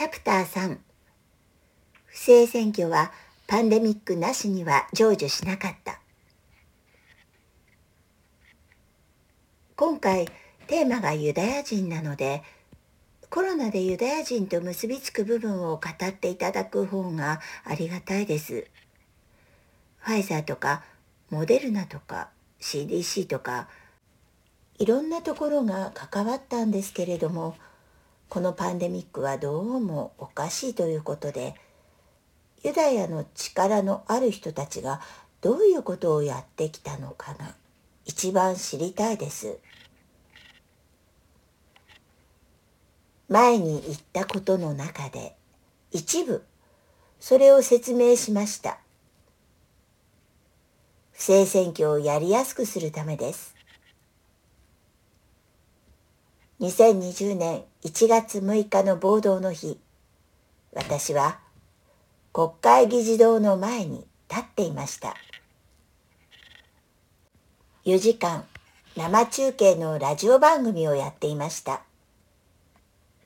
チャプター3不正選挙はパンデミックなしには成就しなかった今回テーマがユダヤ人なのでコロナでユダヤ人と結びつく部分を語っていただく方がありがたいです。ファイザーとかモデルナとか CDC とかいろんなところが関わったんですけれどもこのパンデミックはどうもおかしいということでユダヤの力のある人たちがどういうことをやってきたのかが一番知りたいです。前に言ったことの中で一部それを説明しました。不正選挙をやりやすくするためです。2020年1月6日の暴動の日、私は国会議事堂の前に立っていました。4時間生中継のラジオ番組をやっていました。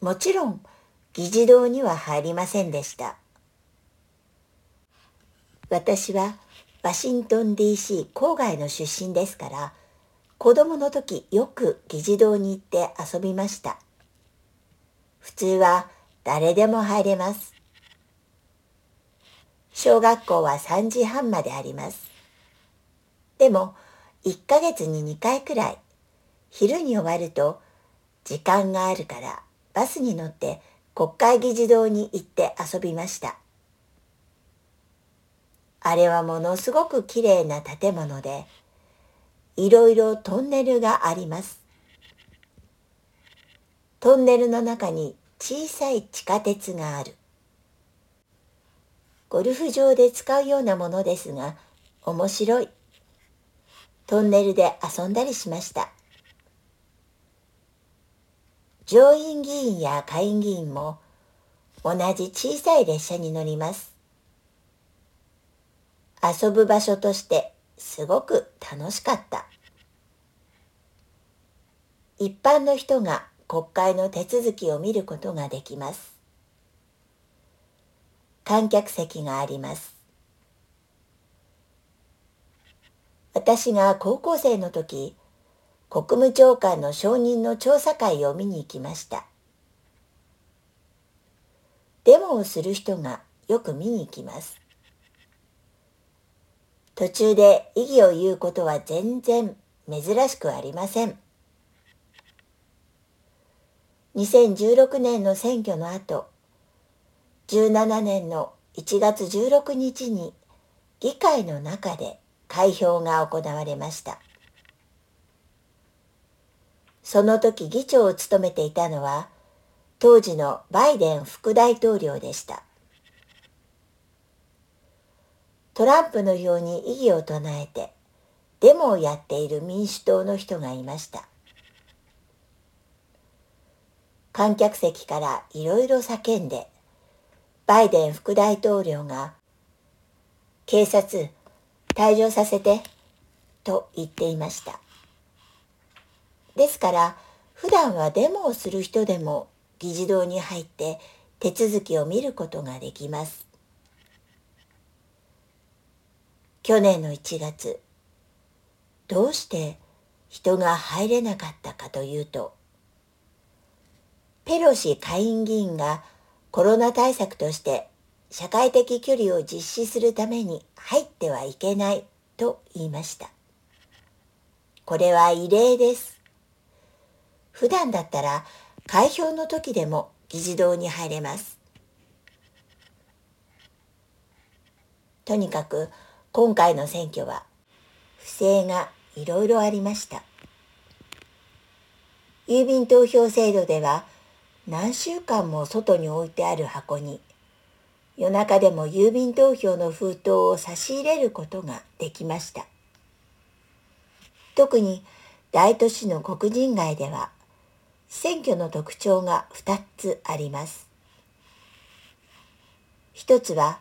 もちろん議事堂には入りませんでした。私はワシントン DC 郊外の出身ですから、子供の時よく議事堂に行って遊びました。普通は誰でも入れます。小学校は3時半まであります。でも1ヶ月に2回くらい昼に終わると時間があるからバスに乗って国会議事堂に行って遊びました。あれはものすごく綺麗な建物でいろいろトンネルがあります。トンネルの中に小さい地下鉄がある。ゴルフ場で使うようなものですが、面白い。トンネルで遊んだりしました。上院議員や下院議員も同じ小さい列車に乗ります。遊ぶ場所としてすごく楽しかった。一般の人が国会の手続きを見ることができます。観客席があります。私が高校生の時、国務長官の承認の調査会を見に行きました。デモをする人がよく見に行きます。途中で異議を言うことは全然珍しくありません。2016年の選挙の後、17年の1月16日に議会の中で開票が行われました。その時議長を務めていたのは当時のバイデン副大統領でした。トランプのように異議を唱えてデモをやっている民主党の人がいました。観客席からいろいろ叫んでバイデン副大統領が警察退場させてと言っていました。ですから普段はデモをする人でも議事堂に入って手続きを見ることができます。去年の1月、どうして人が入れなかったかというと、ペロシ下院議員がコロナ対策として社会的距離を実施するために入ってはいけないと言いました。これは異例です。普段だったら開票の時でも議事堂に入れます。とにかく今回の選挙は不正がいろいろありました。郵便投票制度では何週間も外に置いてある箱に夜中でも郵便投票の封筒を差し入れることができました。特に大都市の黒人街では選挙の特徴が2つあります。一つは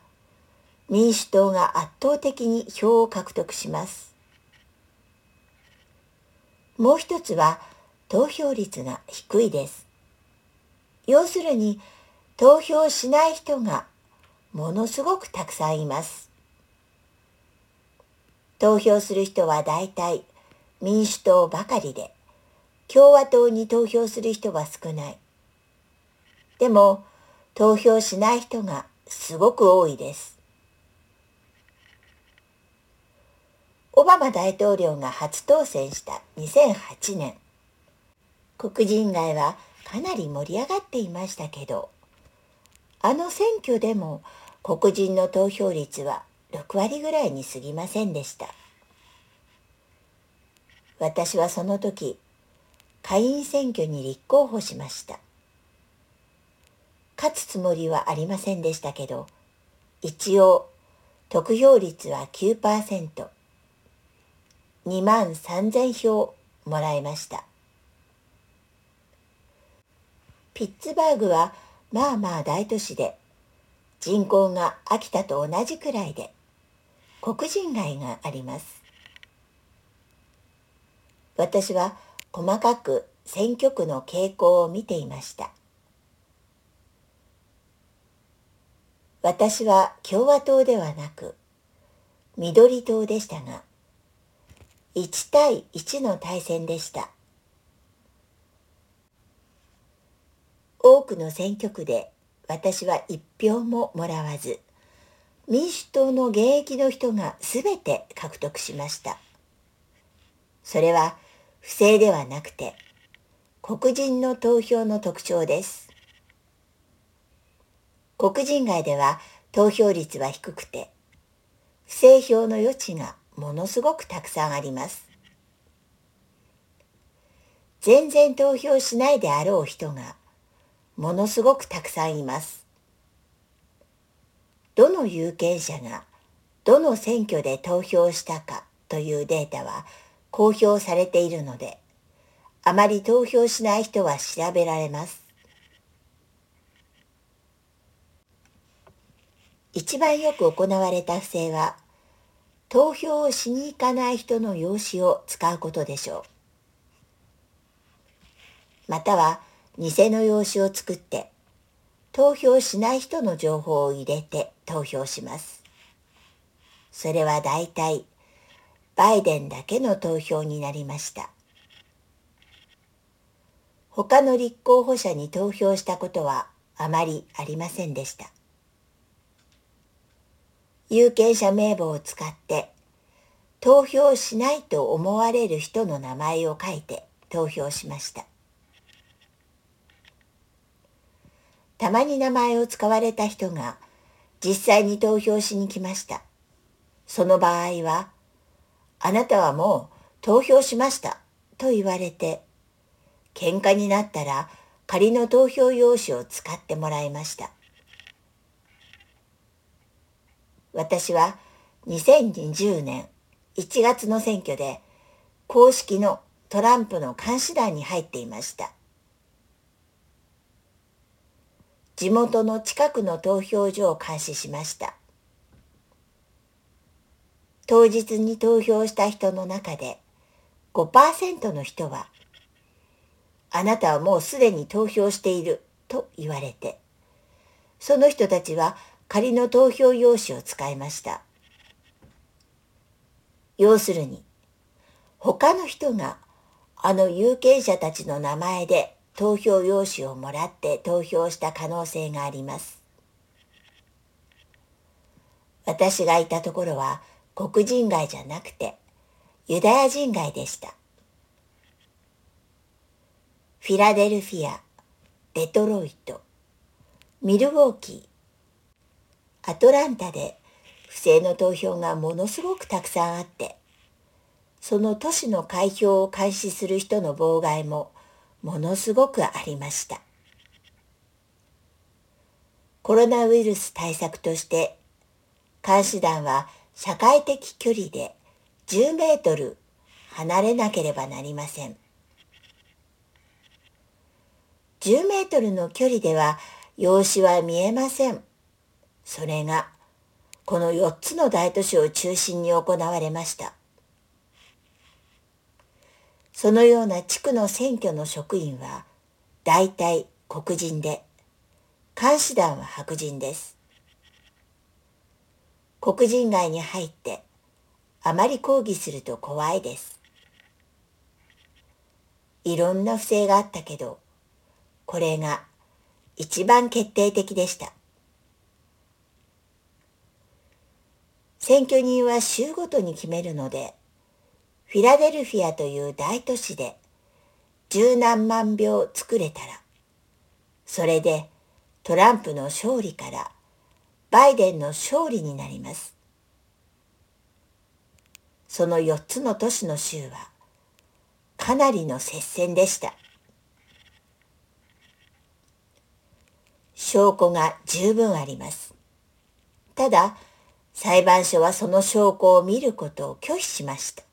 民主党が圧倒的に票を獲得します。もう一つは投票率が低いです。要するに投票しない人がものすごくたくさんいます。投票する人は大体民主党ばかりで、共和党に投票する人は少ない。でも、投票しない人がすごく多いです。オバマ大統領が初当選した2008年、黒人街はかなり盛り上がっていましたけど、あの選挙でも黒人の投票率は6割ぐらいに過ぎませんでした。私はその時、下院選挙に立候補しました。勝つつもりはありませんでしたけど、一応、得票率は9%、2万3000票もらいました。ピッツバーグはまあまあ大都市で、人口が秋田と同じくらいで、黒人街があります。私は細かく選挙区の傾向を見ていました。私は共和党ではなく緑党でしたが、1対1の対戦でした。多くの選挙区で私は一票ももらわず、民主党の現役の人が全て獲得しました。それは不正ではなくて、黒人の投票の特徴です。黒人街では投票率は低くて、不正票の余地がものすごくたくさんあります。全然投票しないであろう人がものすごくたくさんいます。どの有権者がどの選挙で投票したかというデータは公表されているので、あまり投票しない人は調べられます。一番よく行われた不正は、投票をしに行かない人の用紙を使うことでしょう。または、偽の用紙を作って、投票しない人の情報を入れて投票します。それは大体バイデンだけの投票になりました。他の立候補者に投票したことはあまりありませんでした。有権者名簿を使って投票しないと思われる人の名前を書いて投票しました。たまに名前を使われた人が実際に投票しに来ました。その場合はあなたはもう投票しましたと言われて、喧嘩になったら仮の投票用紙を使ってもらいました。私は2020年1月の選挙で公式のトランプの監視団に入っていました。地元の近くの投票所を監視しました。当日に投票した人の中で5%の人は、あなたはもうすでに投票していると言われて、その人たちは仮の投票用紙を使いました。要するに、他の人があの有権者たちの名前で投票用紙をもらって投票した可能性があります。私がいたところは黒人街じゃなくてユダヤ人街でした。フィラデルフィア、デトロイト、ミルウォーキー、アトランタで不正の投票がものすごくたくさんあって、その都市の開票を開始する人の妨害もものすごくありました。コロナウイルス対策として監視団は社会的距離で10メートル離れなければなりません。10メートルの距離では用紙は見えません。それがこの4つの大都市を中心に行われました。そのような地区の選挙の職員は大体黒人で監視団は白人です。黒人街に入ってあまり抗議すると怖いです。いろんな不正があったけど、これが一番決定的でした。選挙人は州ごとに決めるので、フィラデルフィアという大都市で十何万票作れたら、それでトランプの勝利からバイデンの勝利になります。その4つの都市の州はかなりの接戦でした。証拠が十分あります。ただ、裁判所はその証拠を見ることを拒否しました。